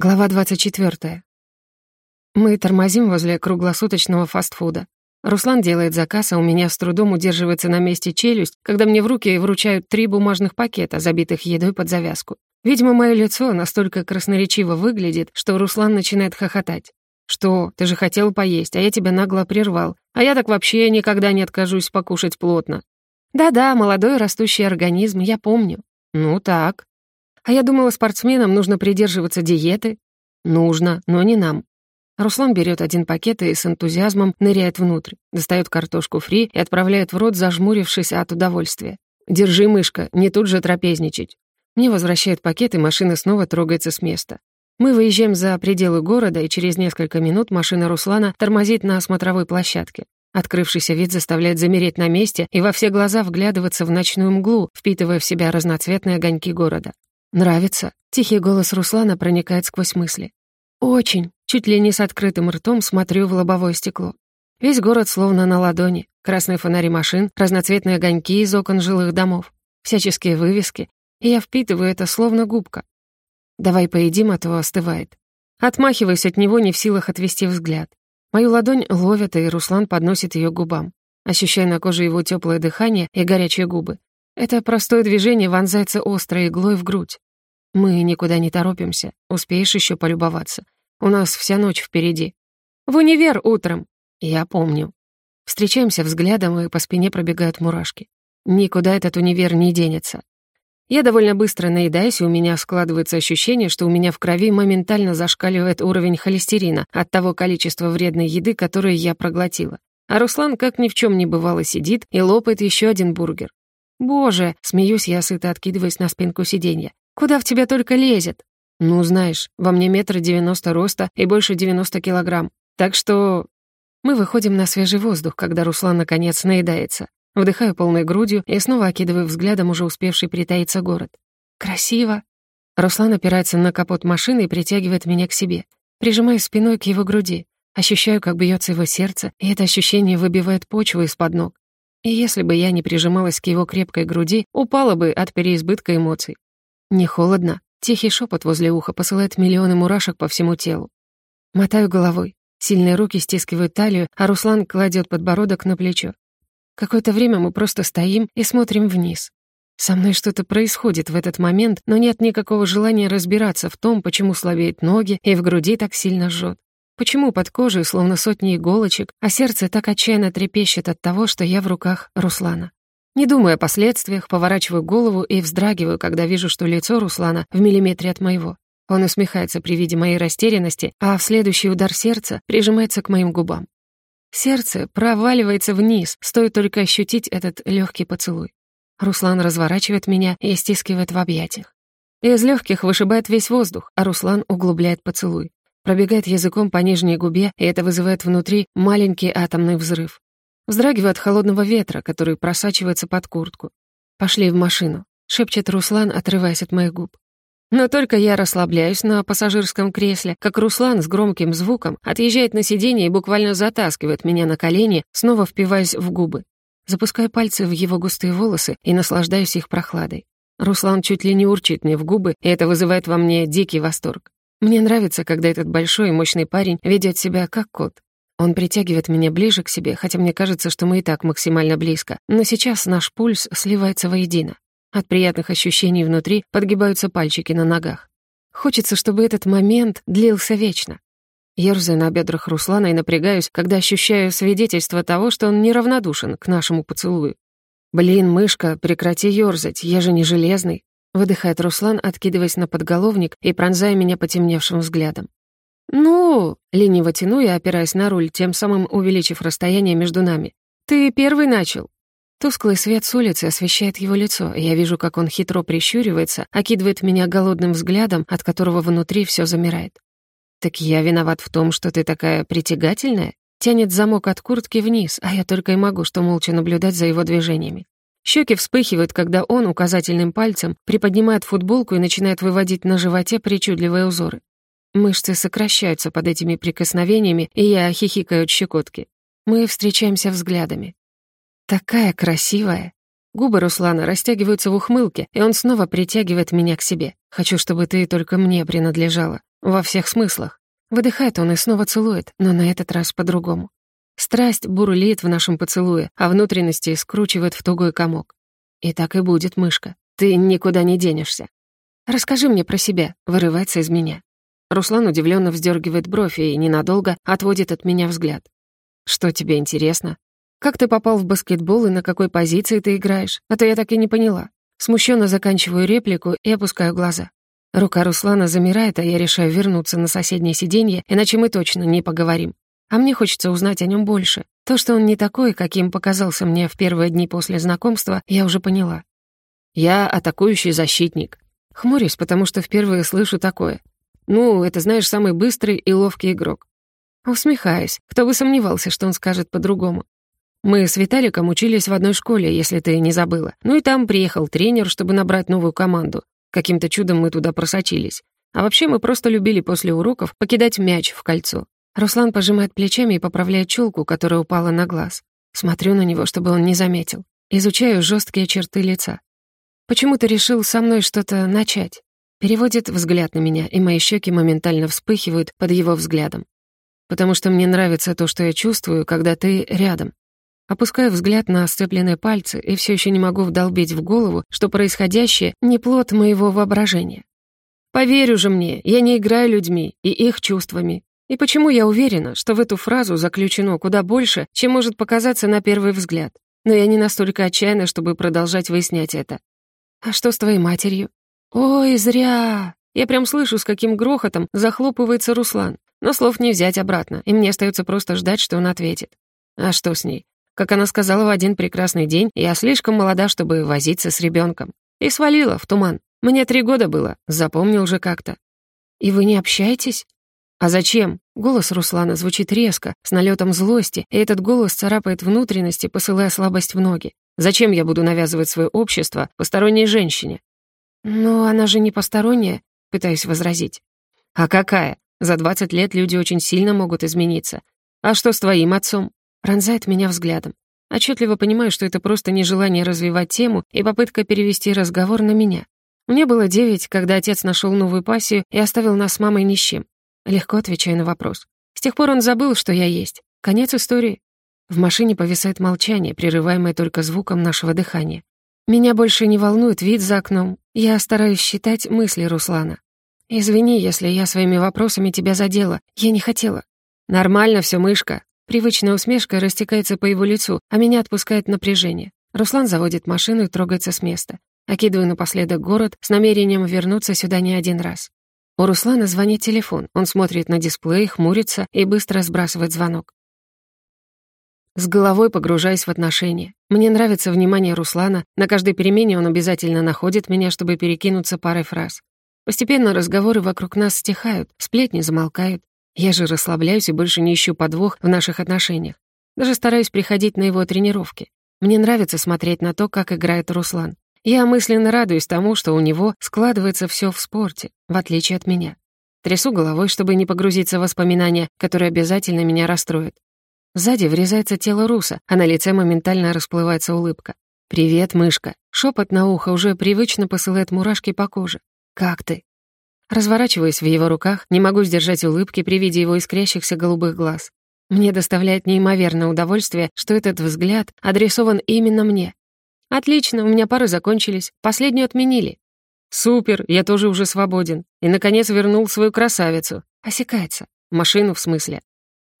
Глава 24. Мы тормозим возле круглосуточного фастфуда. Руслан делает заказ, а у меня с трудом удерживается на месте челюсть, когда мне в руки вручают три бумажных пакета, забитых едой под завязку. Видимо, мое лицо настолько красноречиво выглядит, что Руслан начинает хохотать. «Что? Ты же хотел поесть, а я тебя нагло прервал. А я так вообще никогда не откажусь покушать плотно». «Да-да, молодой растущий организм, я помню». «Ну так». А я думала, спортсменам нужно придерживаться диеты. Нужно, но не нам. Руслан берет один пакет и с энтузиазмом ныряет внутрь, достает картошку фри и отправляет в рот, зажмурившись от удовольствия. «Держи, мышка, не тут же трапезничать». Мне возвращают пакет, и машина снова трогается с места. Мы выезжаем за пределы города, и через несколько минут машина Руслана тормозит на смотровой площадке. Открывшийся вид заставляет замереть на месте и во все глаза вглядываться в ночную мглу, впитывая в себя разноцветные огоньки города. «Нравится?» — тихий голос Руслана проникает сквозь мысли. «Очень!» — чуть ли не с открытым ртом смотрю в лобовое стекло. Весь город словно на ладони. Красные фонари машин, разноцветные огоньки из окон жилых домов, всяческие вывески. И я впитываю это словно губка. «Давай поедим, а то остывает». Отмахиваюсь от него, не в силах отвести взгляд. Мою ладонь ловят, и Руслан подносит ее к губам. Ощущаю на коже его теплое дыхание и горячие губы. Это простое движение вонзается острой иглой в грудь. Мы никуда не торопимся, успеешь еще полюбоваться. У нас вся ночь впереди. В универ утром. Я помню. Встречаемся взглядом, и по спине пробегают мурашки. Никуда этот универ не денется. Я довольно быстро наедаюсь, и у меня складывается ощущение, что у меня в крови моментально зашкаливает уровень холестерина от того количества вредной еды, которую я проглотила. А Руслан, как ни в чем не бывало, сидит и лопает еще один бургер. «Боже!» — смеюсь я, сыто откидываясь на спинку сиденья. «Куда в тебя только лезет?» «Ну, знаешь, во мне метр девяносто роста и больше девяносто килограмм. Так что...» Мы выходим на свежий воздух, когда Руслан наконец наедается. Вдыхаю полной грудью и снова окидываю взглядом уже успевший притаиться город. «Красиво!» Руслан опирается на капот машины и притягивает меня к себе. Прижимаю спиной к его груди. Ощущаю, как бьется его сердце, и это ощущение выбивает почву из-под ног. И если бы я не прижималась к его крепкой груди, упала бы от переизбытка эмоций. Не холодно. Тихий шепот возле уха посылает миллионы мурашек по всему телу. Мотаю головой. Сильные руки стискивают талию, а Руслан кладет подбородок на плечо. Какое-то время мы просто стоим и смотрим вниз. Со мной что-то происходит в этот момент, но нет никакого желания разбираться в том, почему слабеют ноги и в груди так сильно жжет. Почему под кожей словно сотни иголочек, а сердце так отчаянно трепещет от того, что я в руках Руслана? Не думая о последствиях, поворачиваю голову и вздрагиваю, когда вижу, что лицо Руслана в миллиметре от моего. Он усмехается при виде моей растерянности, а в следующий удар сердца прижимается к моим губам. Сердце проваливается вниз, стоит только ощутить этот легкий поцелуй. Руслан разворачивает меня и стискивает в объятиях. Из легких вышибает весь воздух, а Руслан углубляет поцелуй пробегает языком по нижней губе, и это вызывает внутри маленький атомный взрыв. Вздрагиваю от холодного ветра, который просачивается под куртку. «Пошли в машину», — шепчет Руслан, отрываясь от моих губ. Но только я расслабляюсь на пассажирском кресле, как Руслан с громким звуком отъезжает на сиденье и буквально затаскивает меня на колени, снова впиваясь в губы. Запускаю пальцы в его густые волосы и наслаждаюсь их прохладой. Руслан чуть ли не урчит мне в губы, и это вызывает во мне дикий восторг. Мне нравится, когда этот большой и мощный парень ведет себя как кот. Он притягивает меня ближе к себе, хотя мне кажется, что мы и так максимально близко. Но сейчас наш пульс сливается воедино. От приятных ощущений внутри подгибаются пальчики на ногах. Хочется, чтобы этот момент длился вечно. Ёрзаю на бедрах Руслана и напрягаюсь, когда ощущаю свидетельство того, что он неравнодушен к нашему поцелую. «Блин, мышка, прекрати ёрзать, я же не железный». Выдыхает Руслан, откидываясь на подголовник и пронзая меня потемневшим взглядом. «Ну...» — лениво тяну я, опираясь на руль, тем самым увеличив расстояние между нами. «Ты первый начал». Тусклый свет с улицы освещает его лицо, и я вижу, как он хитро прищуривается, окидывает меня голодным взглядом, от которого внутри все замирает. «Так я виноват в том, что ты такая притягательная?» Тянет замок от куртки вниз, а я только и могу что молча наблюдать за его движениями. Щеки вспыхивают, когда он указательным пальцем приподнимает футболку и начинает выводить на животе причудливые узоры. Мышцы сокращаются под этими прикосновениями, и я хихикаю от щекотки. Мы встречаемся взглядами. Такая красивая. Губы Руслана растягиваются в ухмылке, и он снова притягивает меня к себе. Хочу, чтобы ты только мне принадлежала. Во всех смыслах. Выдыхает он и снова целует, но на этот раз по-другому. Страсть бурлит в нашем поцелуе, а внутренности скручивает в тугой комок. И так и будет, мышка. Ты никуда не денешься. Расскажи мне про себя, вырывается из меня. Руслан удивленно вздергивает бровь и ненадолго отводит от меня взгляд. Что тебе интересно? Как ты попал в баскетбол и на какой позиции ты играешь? А то я так и не поняла. Смущенно заканчиваю реплику и опускаю глаза. Рука Руслана замирает, а я решаю вернуться на соседнее сиденье, иначе мы точно не поговорим. А мне хочется узнать о нем больше. То, что он не такой, каким показался мне в первые дни после знакомства, я уже поняла. Я атакующий защитник. Хмурюсь, потому что впервые слышу такое. Ну, это, знаешь, самый быстрый и ловкий игрок. Усмехаюсь. Кто бы сомневался, что он скажет по-другому. Мы с Виталиком учились в одной школе, если ты не забыла. Ну и там приехал тренер, чтобы набрать новую команду. Каким-то чудом мы туда просочились. А вообще мы просто любили после уроков покидать мяч в кольцо. Руслан пожимает плечами и поправляет челку, которая упала на глаз. Смотрю на него, чтобы он не заметил. Изучаю жесткие черты лица. Почему ты решил со мной что-то начать? Переводит взгляд на меня, и мои щеки моментально вспыхивают под его взглядом. Потому что мне нравится то, что я чувствую, когда ты рядом. Опускаю взгляд на сцепленные пальцы и все еще не могу вдолбить в голову, что происходящее — не плод моего воображения. Поверю же мне, я не играю людьми и их чувствами. И почему я уверена, что в эту фразу заключено куда больше, чем может показаться на первый взгляд. Но я не настолько отчаянна, чтобы продолжать выяснять это. А что с твоей матерью? Ой, зря. Я прям слышу, с каким грохотом захлопывается Руслан. Но слов не взять обратно, и мне остается просто ждать, что он ответит. А что с ней? Как она сказала в один прекрасный день, я слишком молода, чтобы возиться с ребенком. И свалила в туман. Мне три года было, запомнил же как-то. И вы не общаетесь? А зачем? Голос Руслана звучит резко, с налетом злости, и этот голос царапает внутренности, посылая слабость в ноги. Зачем я буду навязывать свое общество посторонней женщине? Но она же не посторонняя, пытаюсь возразить. А какая? За 20 лет люди очень сильно могут измениться. А что с твоим отцом? Пронзает меня взглядом. Отчетливо понимаю, что это просто нежелание развивать тему и попытка перевести разговор на меня. Мне было девять, когда отец нашел новую пассию и оставил нас с мамой ни. Легко отвечаю на вопрос. С тех пор он забыл, что я есть. Конец истории. В машине повисает молчание, прерываемое только звуком нашего дыхания. Меня больше не волнует вид за окном. Я стараюсь считать мысли Руслана. «Извини, если я своими вопросами тебя задела. Я не хотела». «Нормально все, мышка», Привычная усмешка растекается по его лицу, а меня отпускает напряжение. Руслан заводит машину и трогается с места. Окидываю напоследок город с намерением вернуться сюда не один раз. У Руслана звонит телефон. Он смотрит на дисплей, хмурится и быстро сбрасывает звонок. С головой погружаюсь в отношения. Мне нравится внимание Руслана. На каждой перемене он обязательно находит меня, чтобы перекинуться парой фраз. Постепенно разговоры вокруг нас стихают, сплетни замолкают. Я же расслабляюсь и больше не ищу подвох в наших отношениях. Даже стараюсь приходить на его тренировки. Мне нравится смотреть на то, как играет Руслан. Я мысленно радуюсь тому, что у него складывается все в спорте, в отличие от меня. Трясу головой, чтобы не погрузиться в воспоминания, которые обязательно меня расстроят. Сзади врезается тело Руса, а на лице моментально расплывается улыбка. «Привет, мышка!» Шепот на ухо уже привычно посылает мурашки по коже. «Как ты?» Разворачиваясь в его руках, не могу сдержать улыбки при виде его искрящихся голубых глаз. Мне доставляет неимоверное удовольствие, что этот взгляд адресован именно мне. Отлично, у меня пары закончились, последнюю отменили. Супер, я тоже уже свободен. И, наконец, вернул свою красавицу. Осекается. Машину, в смысле.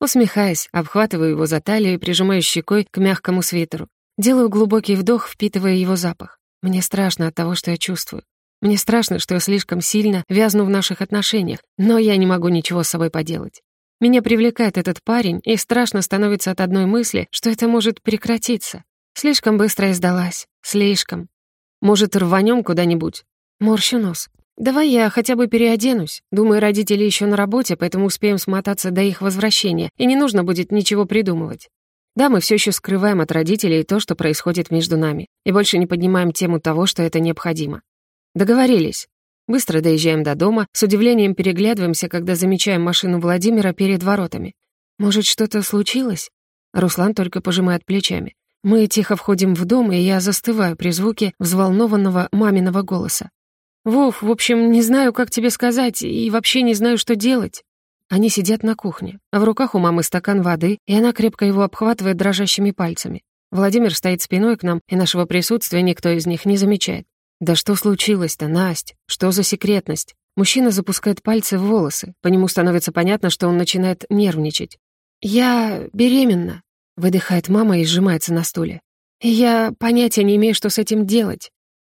Усмехаясь, обхватываю его за талию и прижимаю щекой к мягкому свитеру. Делаю глубокий вдох, впитывая его запах. Мне страшно от того, что я чувствую. Мне страшно, что я слишком сильно вязну в наших отношениях, но я не могу ничего с собой поделать. Меня привлекает этот парень, и страшно становится от одной мысли, что это может прекратиться. Слишком быстро сдалась. Слишком. Может, рванем куда-нибудь? Морщу нос. Давай я хотя бы переоденусь. Думаю, родители еще на работе, поэтому успеем смотаться до их возвращения, и не нужно будет ничего придумывать. Да, мы все еще скрываем от родителей то, что происходит между нами, и больше не поднимаем тему того, что это необходимо. Договорились. Быстро доезжаем до дома, с удивлением переглядываемся, когда замечаем машину Владимира перед воротами. Может, что-то случилось? Руслан только пожимает плечами. Мы тихо входим в дом, и я застываю при звуке взволнованного маминого голоса. «Вов, в общем, не знаю, как тебе сказать, и вообще не знаю, что делать». Они сидят на кухне, а в руках у мамы стакан воды, и она крепко его обхватывает дрожащими пальцами. Владимир стоит спиной к нам, и нашего присутствия никто из них не замечает. «Да что случилось-то, Насть? Что за секретность?» Мужчина запускает пальцы в волосы. По нему становится понятно, что он начинает нервничать. «Я беременна», — выдыхает мама и сжимается на стуле. «Я понятия не имею, что с этим делать.